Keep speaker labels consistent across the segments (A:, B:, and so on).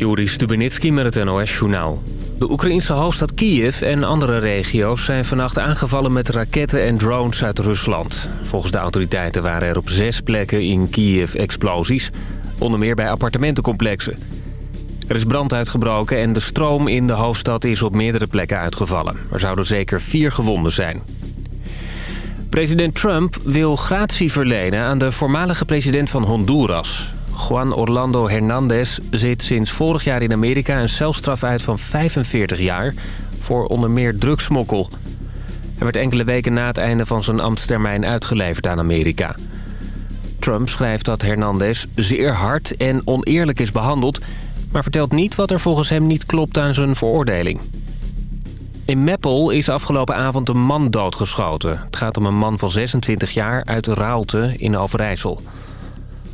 A: Juri Stubenitski met het NOS-journaal. De Oekraïnse hoofdstad Kiev en andere regio's zijn vannacht aangevallen met raketten en drones uit Rusland. Volgens de autoriteiten waren er op zes plekken in Kiev explosies, onder meer bij appartementencomplexen. Er is brand uitgebroken en de stroom in de hoofdstad is op meerdere plekken uitgevallen. Er zouden zeker vier gewonden zijn. President Trump wil gratie verlenen aan de voormalige president van Honduras. Juan Orlando Hernandez zit sinds vorig jaar in Amerika een celstraf uit van 45 jaar... voor onder meer drugsmokkel. Hij werd enkele weken na het einde van zijn ambtstermijn uitgeleverd aan Amerika. Trump schrijft dat Hernandez zeer hard en oneerlijk is behandeld... maar vertelt niet wat er volgens hem niet klopt aan zijn veroordeling. In Meppel is afgelopen avond een man doodgeschoten. Het gaat om een man van 26 jaar uit Raalte in Overijssel.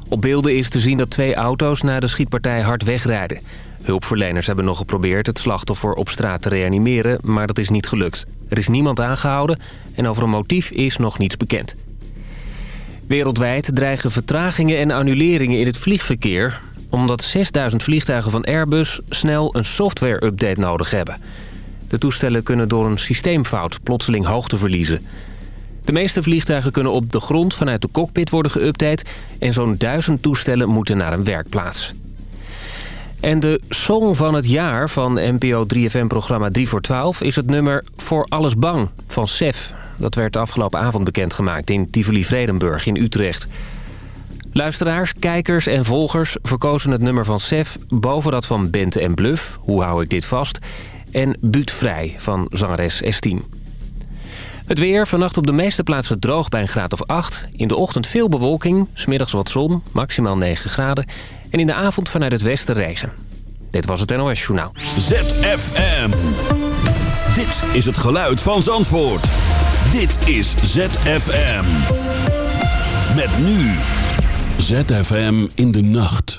A: Op beelden is te zien dat twee auto's na de schietpartij hard wegrijden. Hulpverleners hebben nog geprobeerd het slachtoffer op straat te reanimeren, maar dat is niet gelukt. Er is niemand aangehouden en over een motief is nog niets bekend. Wereldwijd dreigen vertragingen en annuleringen in het vliegverkeer... omdat 6000 vliegtuigen van Airbus snel een software-update nodig hebben. De toestellen kunnen door een systeemfout plotseling hoogte verliezen... De meeste vliegtuigen kunnen op de grond vanuit de cockpit worden geüpdate... en zo'n duizend toestellen moeten naar een werkplaats. En de song van het jaar van NPO 3FM-programma 3 voor 12... is het nummer Voor Alles Bang van Sef. Dat werd afgelopen avond bekendgemaakt in Tivoli-Vredenburg in Utrecht. Luisteraars, kijkers en volgers verkozen het nummer van Sef... boven dat van Bente en Bluff, Hoe hou ik dit vast... en Buut Vrij van zangeres S10. Het weer, vannacht op de meeste plaatsen droog bij een graad of 8. In de ochtend veel bewolking, smiddags wat zon, maximaal 9 graden. En in de avond vanuit het westen regen. Dit was het NOS Journaal.
B: ZFM. Dit is het geluid van Zandvoort. Dit is ZFM. Met nu. ZFM in de nacht.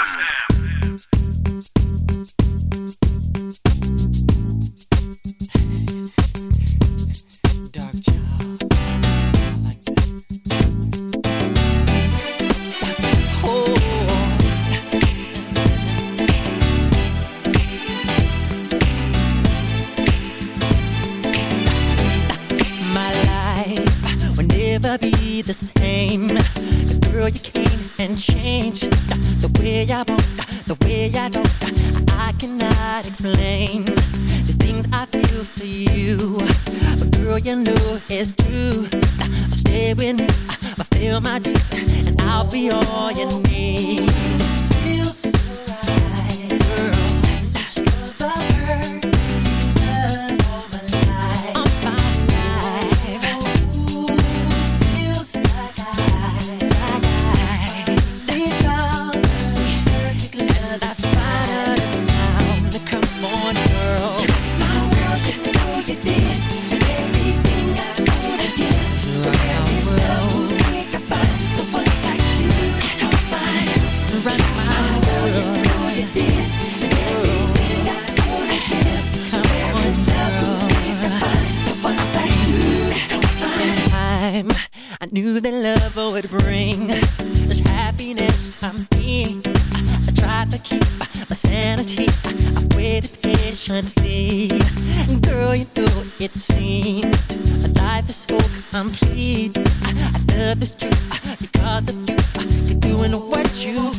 C: sure you it seems. Life is
D: full, I'm I, I love this truth, because of you You're doing what you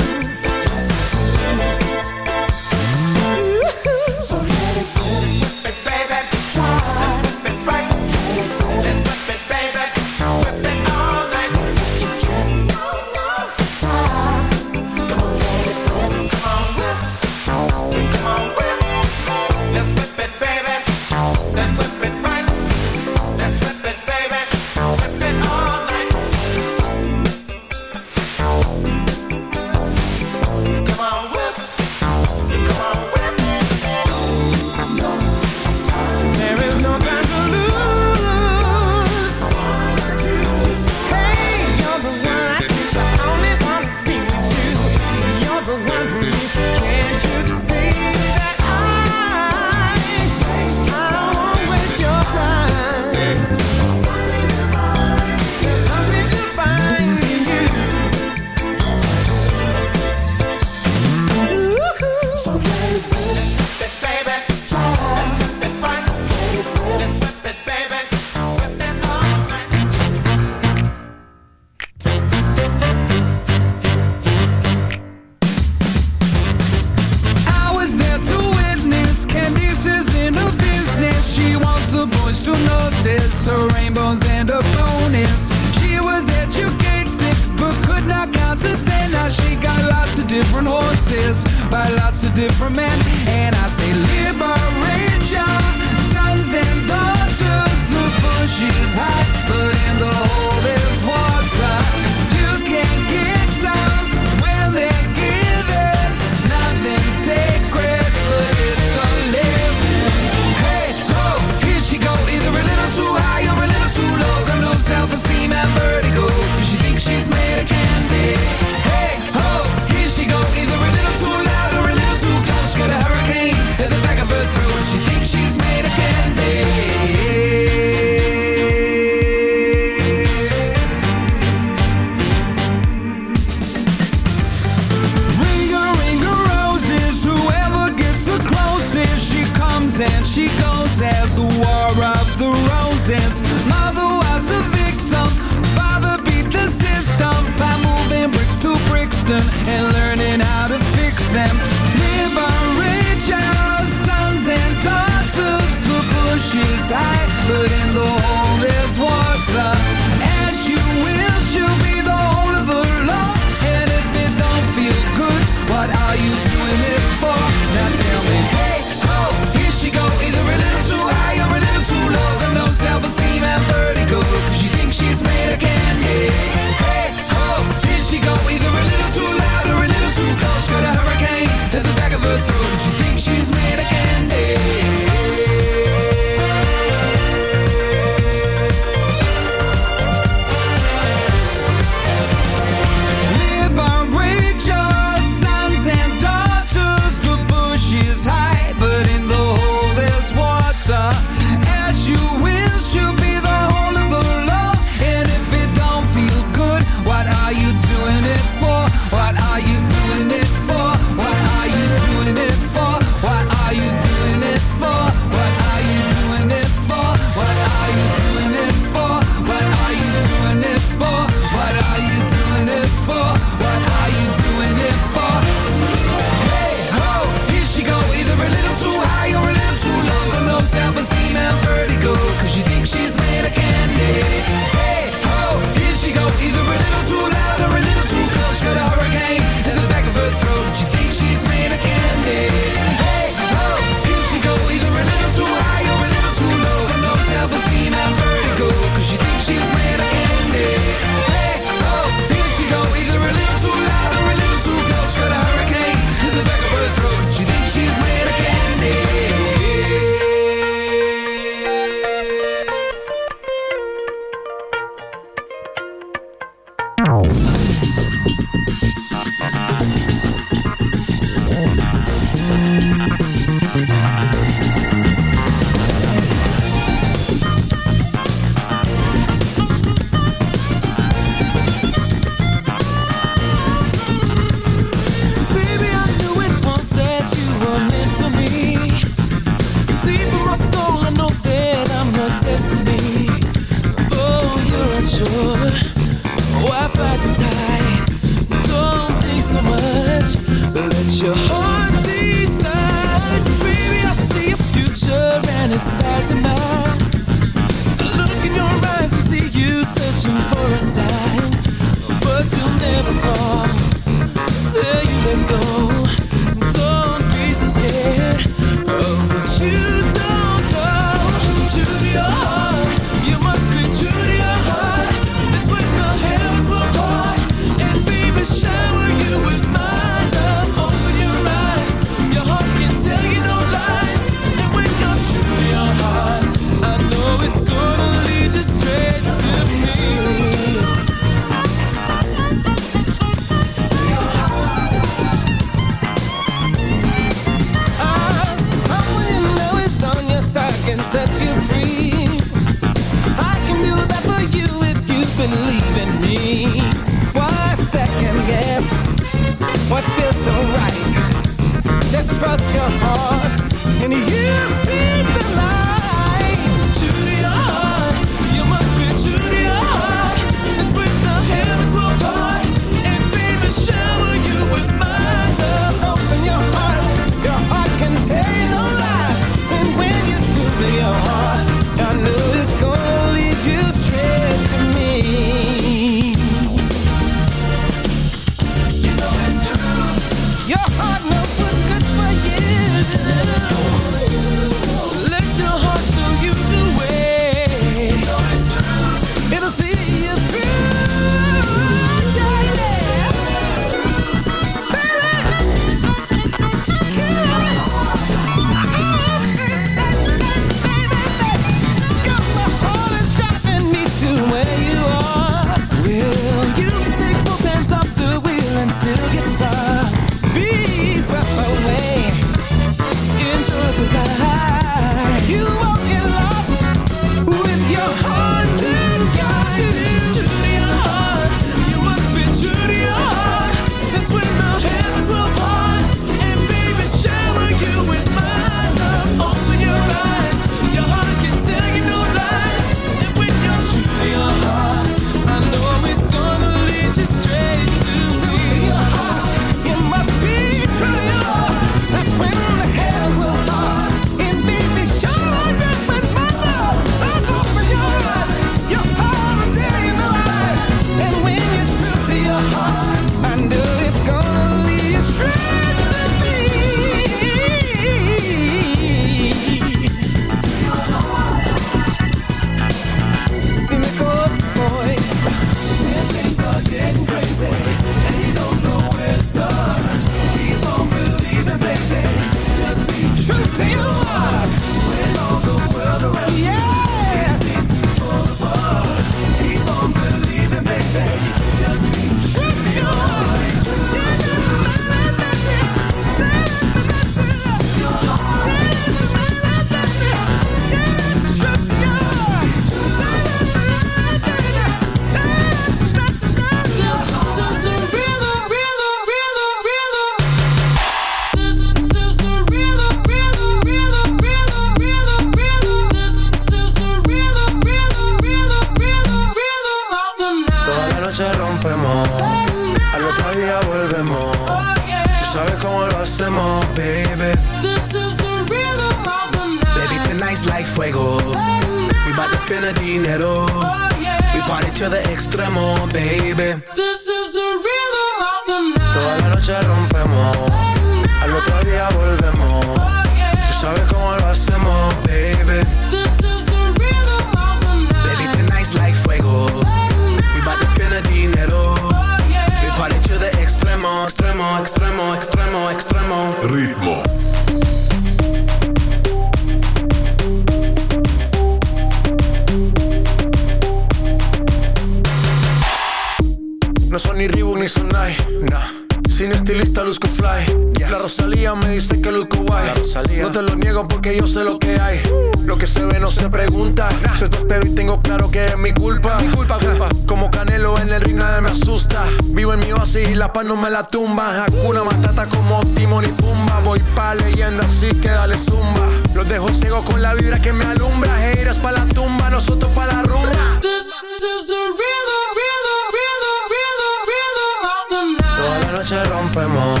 D: no me
E: la tumba. Hakuna Matata como Timon y Pumba. Voy pa' leyenda, así que dale zumba. Los dejo ciego con la vibra que me alumbra. Heiras pa' la tumba, nosotros pa' la rumba. This, is the rhythm, rhythm, rhythm, rhythm, of the night. Toda la noche rompemos.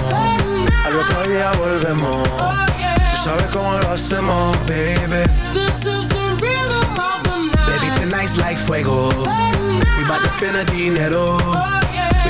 E: Al otro día volvemos. Tú sabes cómo lo hacemos, baby. This is the rhythm of the night. Baby, tonight's like fuego. We bout to spend a dinero.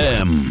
F: ZFM.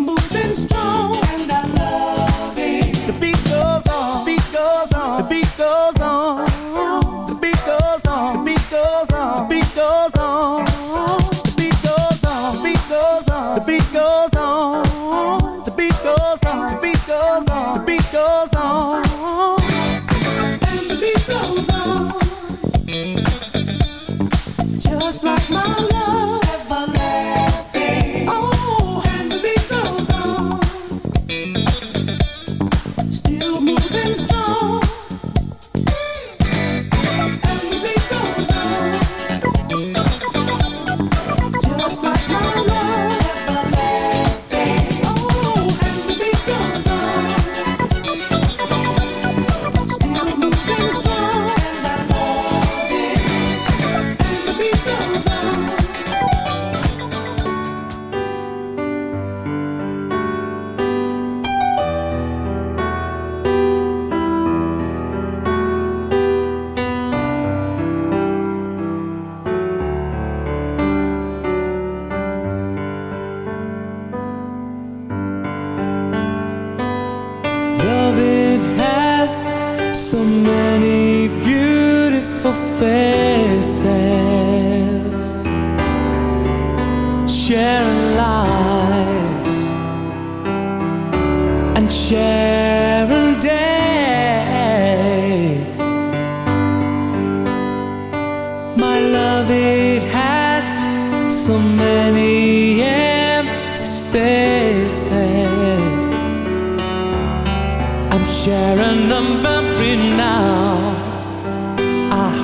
G: moving strong. And I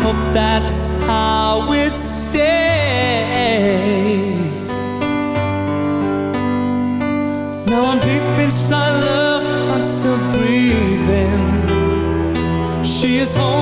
G: hope that's how it stays. Now I'm deep inside love, I'm still breathing. She is home.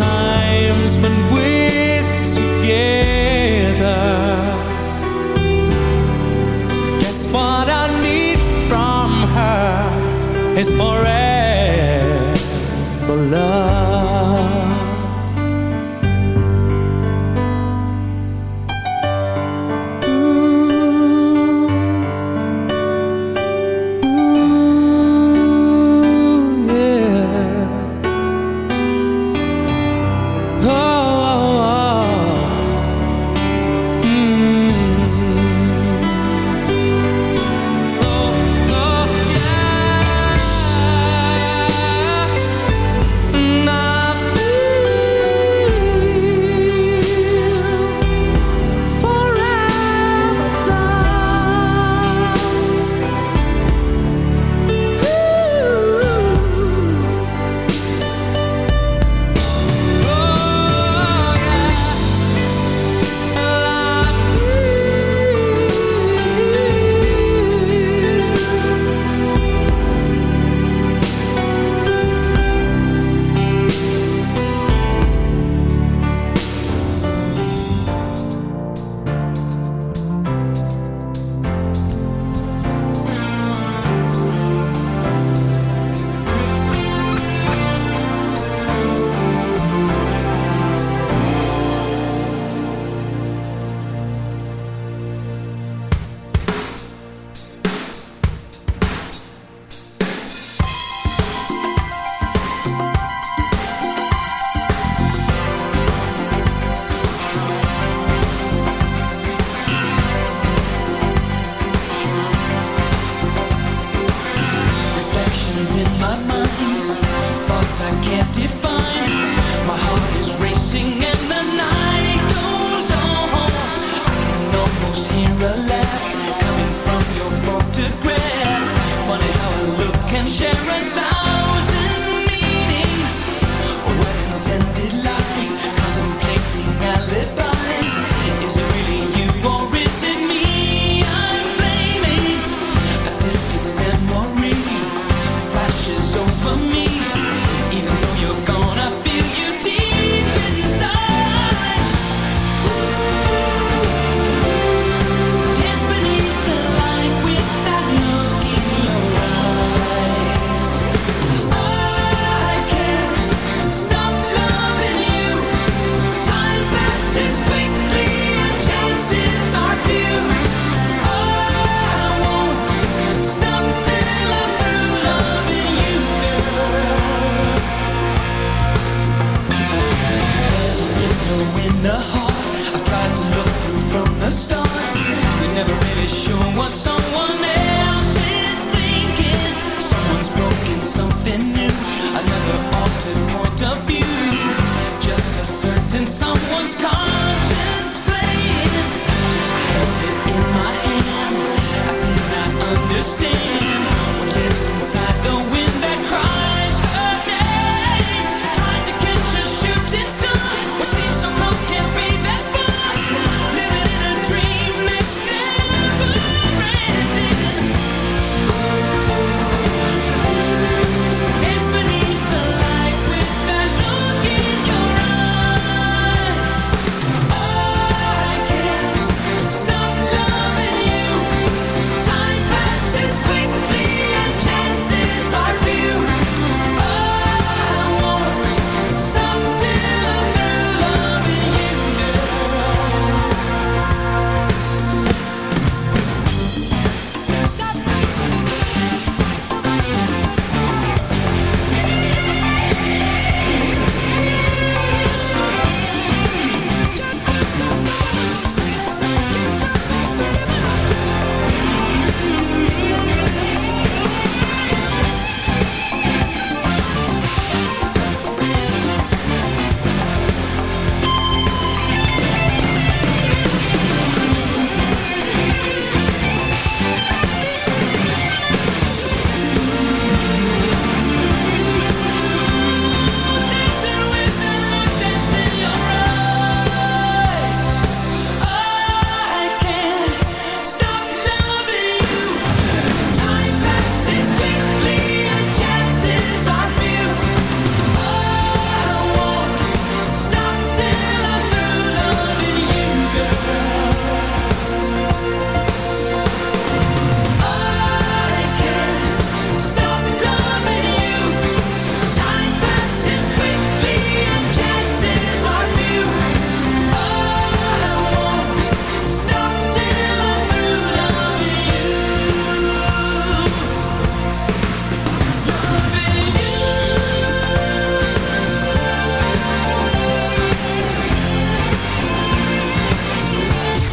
G: times when we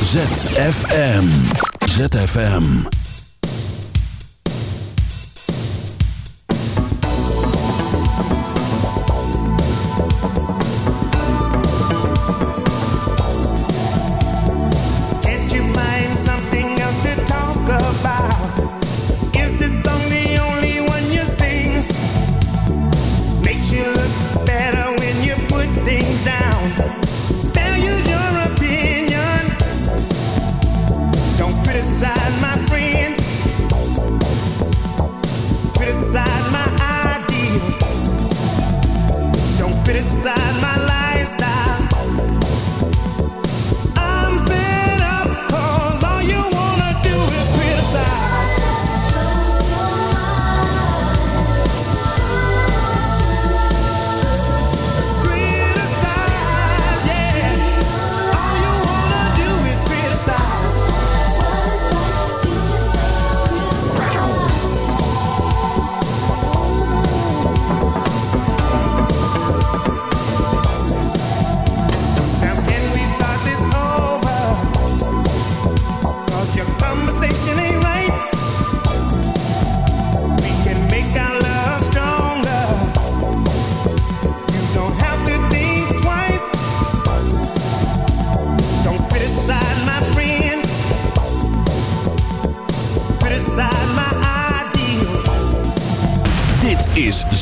H: ZFM. ZFM.